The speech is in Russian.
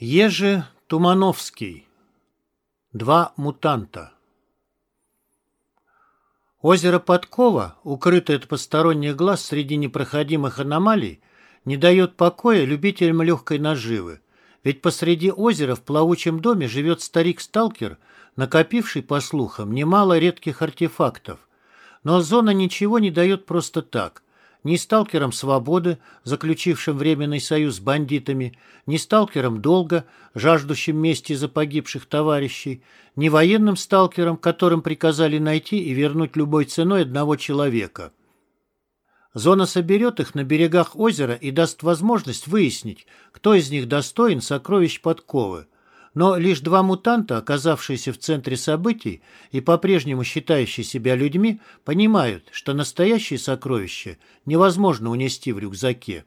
Ежи Тумановский. Два мутанта. Озеро Подкова, укрытое от посторонних глаз среди непроходимых аномалий, не дает покоя любителям легкой наживы. Ведь посреди озера в плавучем доме живет старик-сталкер, накопивший, по слухам, немало редких артефактов. Но зона ничего не дает просто так. Ни сталкерам свободы, заключившим временный союз с бандитами, ни сталкерам долга, жаждущим мести за погибших товарищей, ни военным сталкерам, которым приказали найти и вернуть любой ценой одного человека. Зона соберет их на берегах озера и даст возможность выяснить, кто из них достоин сокровищ подковы. Но лишь два мутанта, оказавшиеся в центре событий и по-прежнему считающие себя людьми, понимают, что настоящие сокровища невозможно унести в рюкзаке.